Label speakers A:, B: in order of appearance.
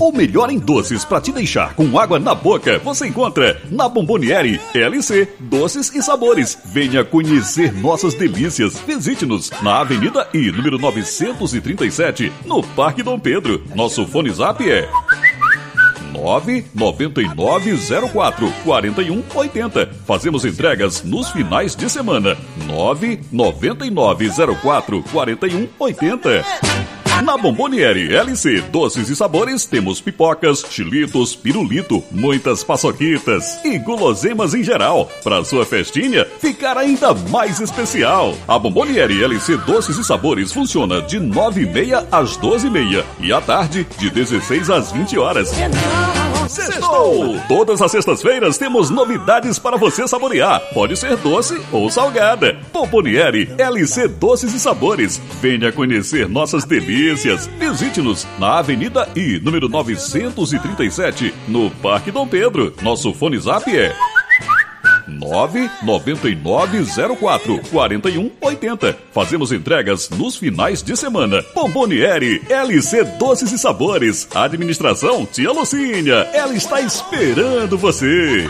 A: O melhor em doces para te deixar com água na boca você encontra na Bomboniere LC Doces e Sabores. Venha conhecer nossas delícias. Visite-nos na Avenida I, número 937, no Parque Dom Pedro. Nosso fone zap é 99904 4180. Fazemos entregas nos finais de semana. 99904 4180. Na Bomboniere LC Doces e Sabores temos pipocas, chilitos, pirulito, muitas paçoquitas e guloseimas em geral. Para sua festinha ficar ainda mais especial. A Bomboniere LC Doces e Sabores funciona de 9h30 às 12h30 e à tarde de 16 às 20 horas. Sextou! Todas as sextas-feiras temos novidades para você saborear. Pode ser doce ou salgada. Bomboniere LC Doces e Sabores. Venha conhecer nossas delícias. Visite-nos na Avenida I, número 937, no Parque Dom Pedro. Nosso fone zap é 99904 4180. Fazemos entregas nos finais de semana. Bomboniere, LC Doces e Sabores. Administração Tia Lucinha. Ela está esperando você.